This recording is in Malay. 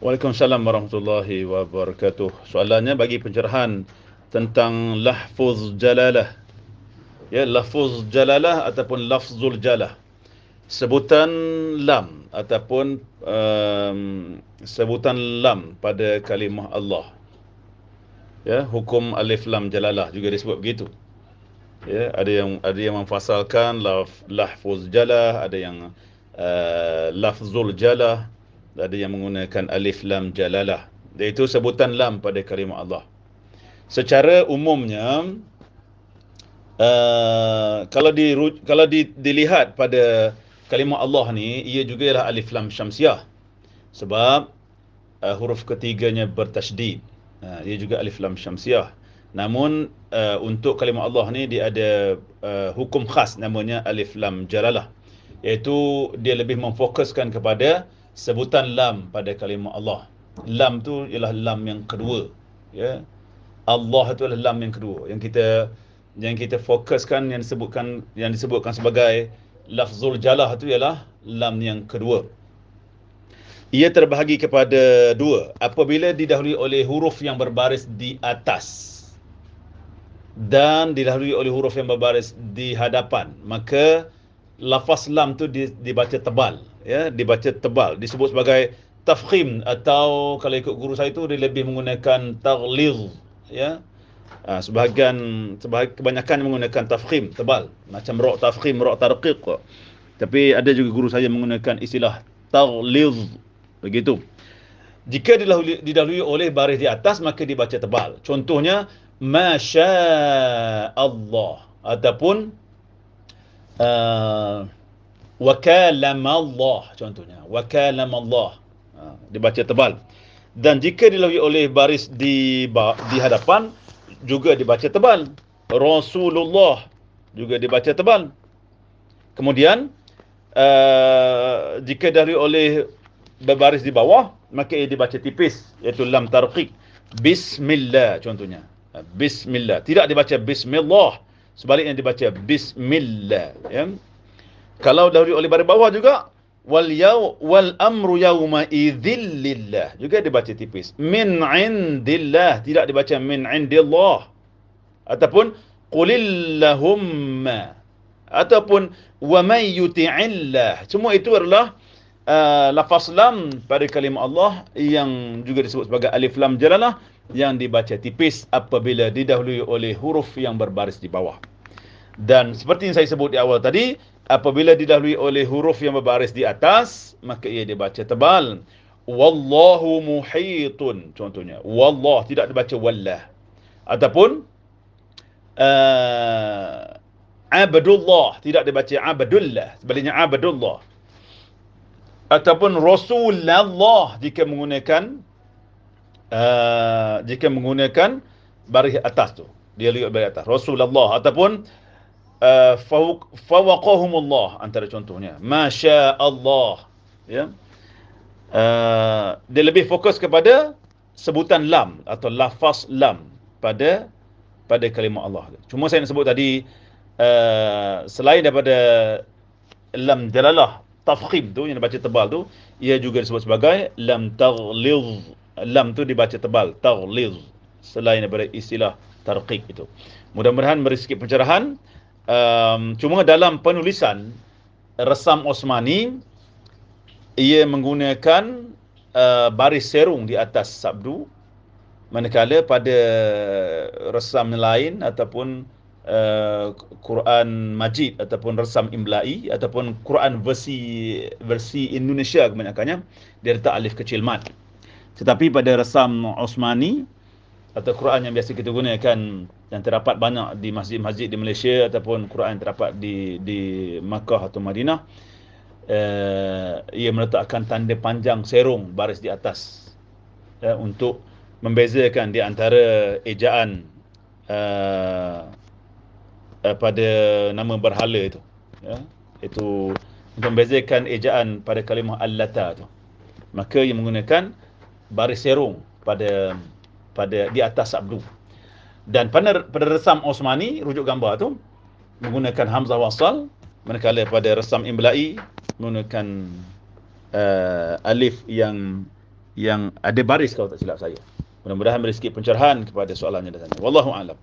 Waalaikumsalam warahmatullahi wabarakatuh. Soalannya bagi pencerahan tentang lafuz jalalah. Ya, lafuz jalalah ataupun lafzul jalah. Sebutan lam ataupun um, sebutan lam pada kalimah Allah. Ya, hukum alif lam jalalah juga disebut begitu. Ya, ada yang ada yang memfasalkan laf, lafuz jalah, ada yang uh, lafzul jalah ada yang menggunakan alif lam jalalah. Iaitu sebutan lam pada kalimah Allah. Secara umumnya uh, kalau di kalau di, dilihat pada kalimah Allah ni ia juga ialah alif lam syamsiah. Sebab uh, huruf ketiganya bertasydid. Uh, ia juga alif lam syamsiah. Namun uh, untuk kalimah Allah ni dia ada uh, hukum khas namanya alif lam jalalah. Iaitu dia lebih memfokuskan kepada sebutan lam pada kalimah Allah. Lam tu ialah lam yang kedua. Ya. Allah itu adalah lam yang kedua yang kita yang kita fokuskan yang disebutkan yang disebutkan sebagai lafzul jalah itu ialah lam yang kedua. Ia terbahagi kepada dua. Apabila didahului oleh huruf yang berbaris di atas dan didahului oleh huruf yang berbaris di hadapan, maka lafaz lam tu dibaca tebal ya dibaca tebal. Disebut sebagai tafkhim atau kalau ikut guru saya itu dia lebih menggunakan taghliz ya. Ha, sebahagian sebahagian kebanyakan menggunakan tafkhim tebal. Macam ra tafkhim ra tarqiq tapi ada juga guru saya menggunakan istilah taghliz begitu. Jika didahului, didahului oleh baris di atas maka dibaca tebal. Contohnya masya Allah ataupun uh, wakalam Allah contohnya wakalam Allah ha, dibaca tebal. Dan jika dilalui oleh baris di di hadapan juga dibaca tebal. Rasulullah juga dibaca tebal. Kemudian uh, jika dilalui oleh berbaris di bawah maka ia dibaca tipis iaitu lam tarqiq. Bismillah contohnya. Ha, bismillah. Tidak dibaca bismillah sebaliknya dibaca bismillah ya. Kalau dahulu oleh baris bawah juga wal yaw wal amru yawma idzil lillah juga dibaca tipis min indillah. Tidak dibaca min indillah. Ataupun qulillahumma. Ataupun wa may yuti'illah. Semua itu adalah uh, lafaz lam pada kalimah Allah yang juga disebut sebagai alif lam jalalah yang dibaca tipis apabila didahului oleh huruf yang berbaris di bawah dan seperti yang saya sebut di awal tadi apabila didahului oleh huruf yang berbaris di atas maka ia dibaca tebal. Wallahu muhitun contohnya. Wallah tidak dibaca wallah. Ataupun uh, abdullah tidak dibaca abdullah. Sebaliknya abdullah. Ataupun rasulullah jika menggunakan uh, jika menggunakan baris atas tu. Dia lihat baris atas. Rasulullah ataupun uh, fawaqahumullah antara contohnya. Masya Allah ya. Uh, dia lebih fokus kepada sebutan lam atau lafaz lam pada pada kalimah Allah. Cuma saya nak sebut tadi uh, selain daripada lam jalalah tafkhim tu yang dibaca tebal tu ia juga disebut sebagai lam taghliz lam tu dibaca tebal taghliz selain daripada istilah tarqiq itu. Mudah-mudahan beri pencerahan um, cuma dalam penulisan resam Osmani ia menggunakan uh, baris serung di atas sabdu manakala pada resam lain ataupun uh, Quran Majid ataupun resam Imla'i ataupun Quran versi versi Indonesia kebanyakannya dia letak alif kecil mat. Tetapi pada resam Osmani atau Quran yang biasa kita gunakan yang terdapat banyak di masjid-masjid di Malaysia ataupun Quran yang terdapat di di Makkah atau Madinah uh, ia meletakkan tanda panjang serung baris di atas uh, untuk membezakan di antara ejaan uh, uh, pada nama berhala itu ya. Itu untuk membezakan ejaan pada kalimah al-lata itu. Maka ia menggunakan baris serung pada pada di atas sabdu dan pada pada resam Osmani rujuk gambar tu menggunakan hamzah wasal manakala pada resam imla'i menggunakan uh, alif yang yang ada baris kalau tak silap saya. Mudah-mudahan beri sikit pencerahan kepada soalannya di sana. Wallahu a'lam.